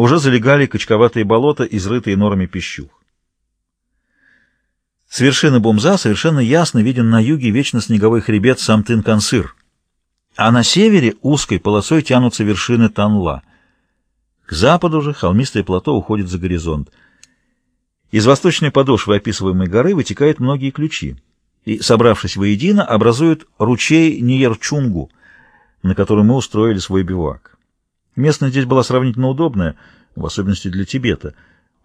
уже залегали качковатые болота, изрытые норами пищух. С вершины Бумза совершенно ясно виден на юге вечно снеговой хребет Самтын-Кансыр, а на севере узкой полосой тянутся вершины Танла. К западу же холмистое плато уходит за горизонт. Из восточной подошвы описываемой горы вытекают многие ключи и, собравшись воедино, образуют ручей Ниерчунгу, на котором мы устроили свой бивак. Местность здесь была сравнительно удобная, в особенности для Тибета.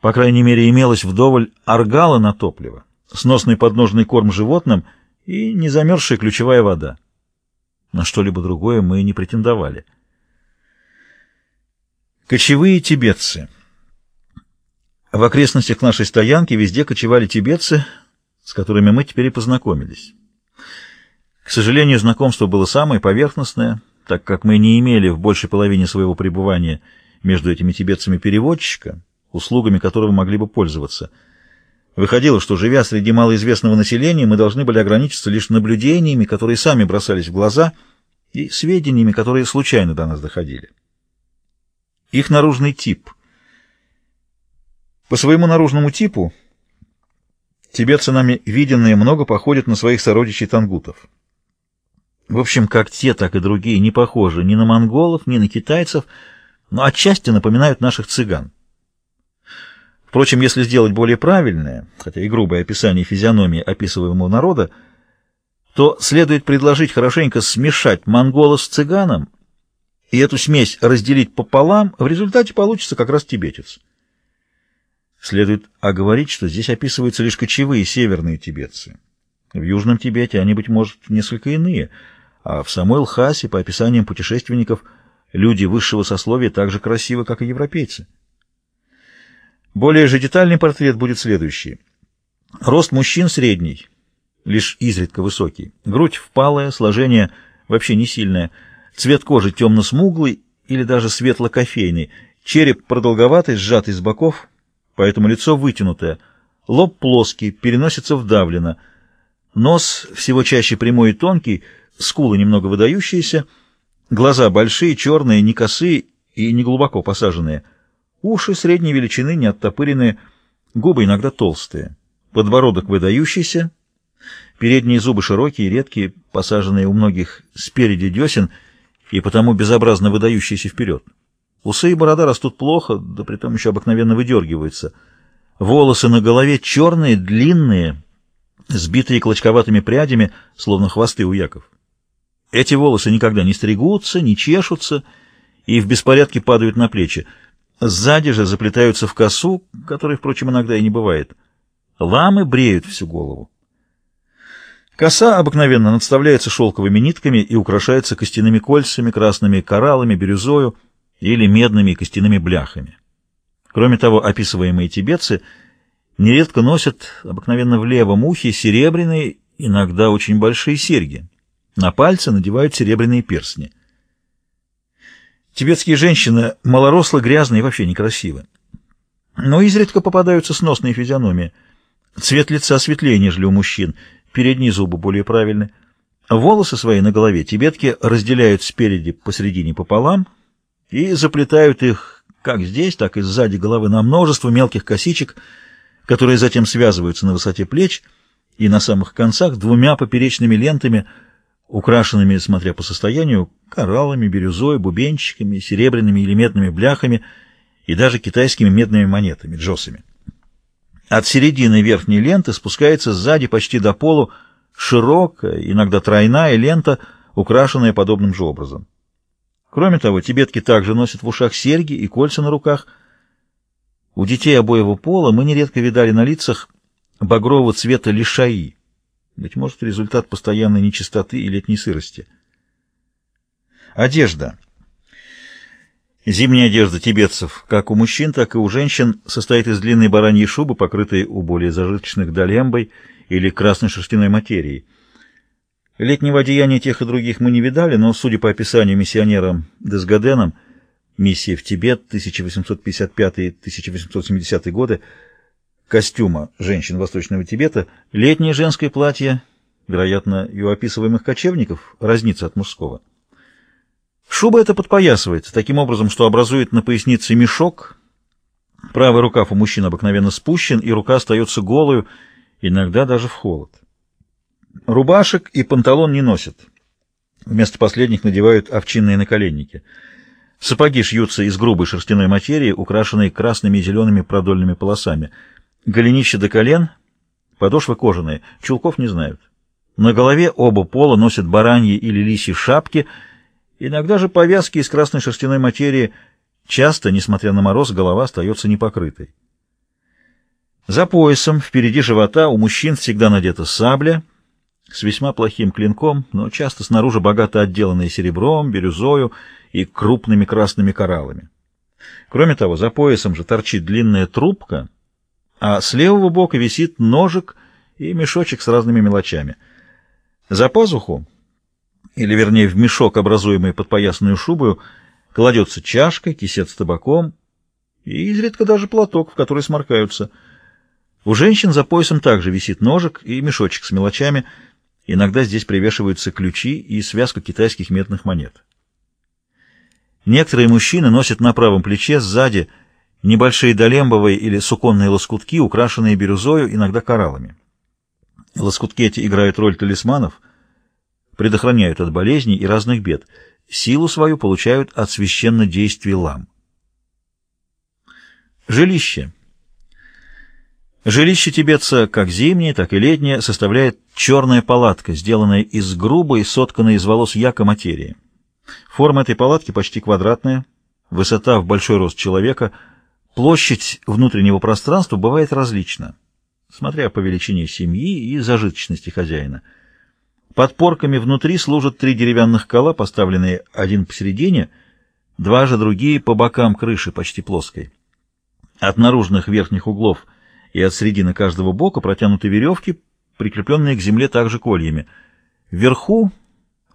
По крайней мере, имелось вдоволь аргала на топливо, сносный подножный корм животным и незамерзшая ключевая вода. На что-либо другое мы не претендовали. Кочевые тибетцы. В окрестностях нашей стоянки везде кочевали тибетцы, с которыми мы теперь и познакомились. К сожалению, знакомство было самое поверхностное, так как мы не имели в большей половине своего пребывания между этими тибетцами переводчика, услугами которого могли бы пользоваться. Выходило, что, живя среди малоизвестного населения, мы должны были ограничиться лишь наблюдениями, которые сами бросались в глаза, и сведениями, которые случайно до нас доходили. Их наружный тип. По своему наружному типу тибетцы нами виденные много походят на своих сородичей тангутов. В общем, как те, так и другие не похожи ни на монголов, ни на китайцев, но отчасти напоминают наших цыган. Впрочем, если сделать более правильное, хотя и грубое описание физиономии описываемого народа, то следует предложить хорошенько смешать монгола с цыганом и эту смесь разделить пополам, в результате получится как раз тибетец. Следует оговорить, что здесь описываются лишь кочевые северные тибетцы. В Южном Тибете они, быть может, несколько иные – а в самой Лхасе, по описаниям путешественников, люди высшего сословия так же красивы, как и европейцы. Более же детальный портрет будет следующий. Рост мужчин средний, лишь изредка высокий. Грудь впалая, сложение вообще не сильное. Цвет кожи темно-смуглый или даже светло-кофейный. Череп продолговатый, сжатый с боков, поэтому лицо вытянутое. Лоб плоский, переносится вдавлено. Нос всего чаще прямой и тонкий, скулы немного выдающиеся, глаза большие, черные, не косые и не глубоко посаженные, уши средней величины, не оттопыренные, губы иногда толстые, подбородок выдающийся, передние зубы широкие, редкие, посаженные у многих спереди десен и потому безобразно выдающиеся вперед. Усы и борода растут плохо, да притом еще обыкновенно выдергиваются. Волосы на голове черные, длинные, сбитые клочковатыми прядями, словно хвосты у яков. Эти волосы никогда не стригутся, не чешутся и в беспорядке падают на плечи. Сзади же заплетаются в косу, которой, впрочем, иногда и не бывает. Ламы бреют всю голову. Коса обыкновенно надставляется шелковыми нитками и украшается костяными кольцами, красными кораллами, бирюзою или медными костяными бляхами. Кроме того, описываемые тибетцы нередко носят обыкновенно в левом ухе серебряные, иногда очень большие серьги. На пальцы надевают серебряные перстни. Тибетские женщины малорослы, грязные и вообще некрасивы. Но изредка попадаются сносные физиономии. Цвет лица светлее, нежели у мужчин, передние зубы более правильны. Волосы свои на голове тибетки разделяют спереди посередине пополам и заплетают их как здесь, так и сзади головы на множество мелких косичек, которые затем связываются на высоте плеч и на самых концах двумя поперечными лентами – украшенными, смотря по состоянию, кораллами, бирюзой, бубенчиками, серебряными или медными бляхами и даже китайскими медными монетами, джосами. От середины верхней ленты спускается сзади почти до полу широкая, иногда тройная лента, украшенная подобным же образом. Кроме того, тибетки также носят в ушах серьги и кольца на руках. У детей обоего пола мы нередко видали на лицах багрового цвета лишаи, быть может, результат постоянной нечистоты и летней сырости. Одежда. Зимняя одежда тибетцев, как у мужчин, так и у женщин, состоит из длинной бараньей шубы, покрытой у более зажиточных долембой или красной шерстяной материей. Летнего одеяния тех и других мы не видали, но, судя по описанию миссионерам Десгаденом, миссии в Тибет 1855-1870 годы, костюма женщин Восточного Тибета, летнее женское платье, вероятно, и у описываемых кочевников, разнится от мужского. Шуба эта подпоясывается таким образом, что образует на пояснице мешок, Правый рукав у мужчин обыкновенно спущен, и рука остается голую, иногда даже в холод. Рубашек и панталон не носят. Вместо последних надевают овчинные наколенники. Сапоги шьются из грубой шерстяной материи, украшенной красными и зелеными продольными полосами. Голенища до колен, подошвы кожаные, чулков не знают. На голове оба пола носят бараньи или лисьи шапки, иногда же повязки из красной шерстяной материи. Часто, несмотря на мороз, голова остается непокрытой. За поясом, впереди живота, у мужчин всегда надета сабля с весьма плохим клинком, но часто снаружи богато отделанные серебром, бирюзою и крупными красными кораллами. Кроме того, за поясом же торчит длинная трубка, а с левого бока висит ножик и мешочек с разными мелочами — за пазуху, или вернее в мешок, образуемый под поясную шубою, кладется чашка, кисет с табаком и изредка даже платок, в который сморкаются. У женщин за поясом также висит ножик и мешочек с мелочами. Иногда здесь привешиваются ключи и связка китайских медных монет. Некоторые мужчины носят на правом плече сзади небольшие долембовые или суконные лоскутки, украшенные бирюзою, иногда кораллами. Лоскутки эти играют роль талисманов, предохраняют от болезней и разных бед. Силу свою получают от священнодействий лам. Жилище. Жилище тибетца, как зимнее, так и летнее, составляет черная палатка, сделанная из грубой, сотканной из волос яка материи. Форма этой палатки почти квадратная, высота в большой рост человека, площадь внутреннего пространства бывает различна смотря по величине семьи и зажиточности хозяина. Подпорками внутри служат три деревянных кола, поставленные один посередине, два же другие по бокам крыши, почти плоской. От наружных верхних углов и от середины каждого бока протянуты веревки, прикрепленные к земле также кольями. Вверху,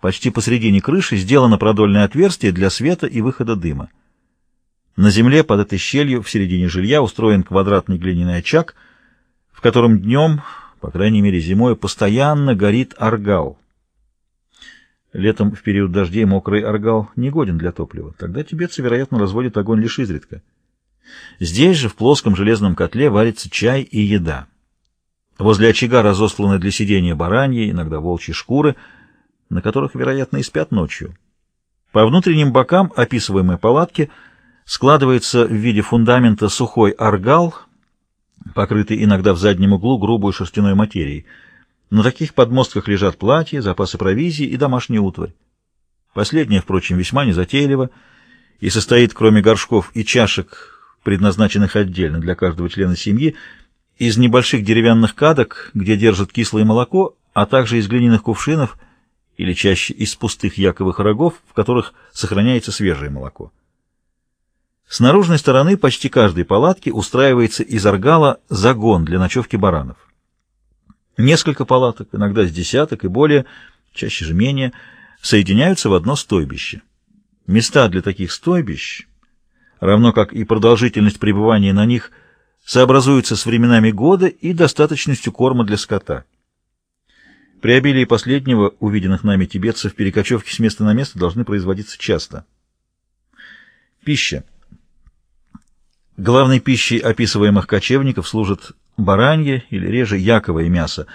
почти посередине крыши, сделано продольное отверстие для света и выхода дыма. На земле под этой щелью в середине жилья устроен квадратный глиняный очаг — в котором днем, по крайней мере зимой, постоянно горит аргал. Летом в период дождей мокрый аргал не годен для топлива. Тогда тибетцы, вероятно, разводят огонь лишь изредка. Здесь же в плоском железном котле варится чай и еда. Возле очага разосланы для сидения бараньи, иногда волчьи шкуры, на которых, вероятно, и спят ночью. По внутренним бокам описываемой палатки складывается в виде фундамента сухой аргал — покрытый иногда в заднем углу грубой шерстяной материей. На таких подмостках лежат платья, запасы провизии и домашняя утварь. Последняя, впрочем, весьма незатейлива и состоит, кроме горшков и чашек, предназначенных отдельно для каждого члена семьи, из небольших деревянных кадок, где держат кислое молоко, а также из глиняных кувшинов или чаще из пустых яковых рогов, в которых сохраняется свежее молоко. С наружной стороны почти каждой палатки устраивается из аргала загон для ночевки баранов. Несколько палаток, иногда с десяток и более, чаще же менее, соединяются в одно стойбище. Места для таких стойбищ, равно как и продолжительность пребывания на них, сообразуются с временами года и достаточностью корма для скота. При обилии последнего, увиденных нами тибетцев, перекочевки с места на место должны производиться часто. Пища. Главной пищей описываемых кочевников служит баранье или реже яковое мясо,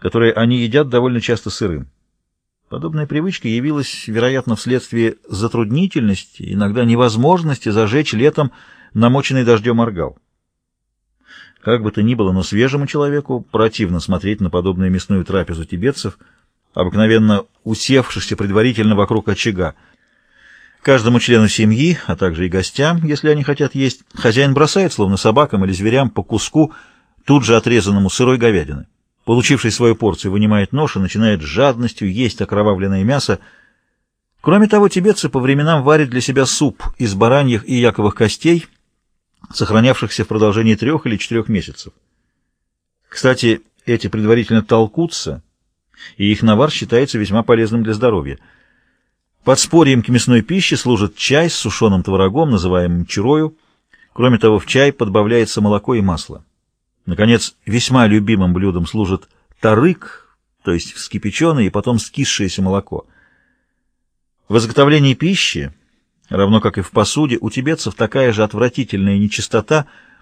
которое они едят довольно часто сырым. Подобная привычка явилась, вероятно, вследствие затруднительности, иногда невозможности зажечь летом намоченный дождем аргал. Как бы то ни было, но свежему человеку противно смотреть на подобную мясную трапезу тибетцев, обыкновенно усевшихся предварительно вокруг очага, Каждому члену семьи, а также и гостям, если они хотят есть, хозяин бросает, словно собакам или зверям, по куску тут же отрезанному сырой говядины. Получивший свою порцию, вынимает нож и начинает с жадностью есть окровавленное мясо. Кроме того, тибетцы по временам варят для себя суп из бараньих и яковых костей, сохранявшихся в продолжении трех или четырех месяцев. Кстати, эти предварительно толкутся, и их навар считается весьма полезным для здоровья – Подспорьем к мясной пище служит чай с сушеным творогом, называемым чурою. Кроме того, в чай подбавляется молоко и масло. Наконец, весьма любимым блюдом служит тарык, то есть вскипяченное и потом скисшееся молоко. В изготовлении пищи, равно как и в посуде, у тибетцев такая же отвратительная нечистота –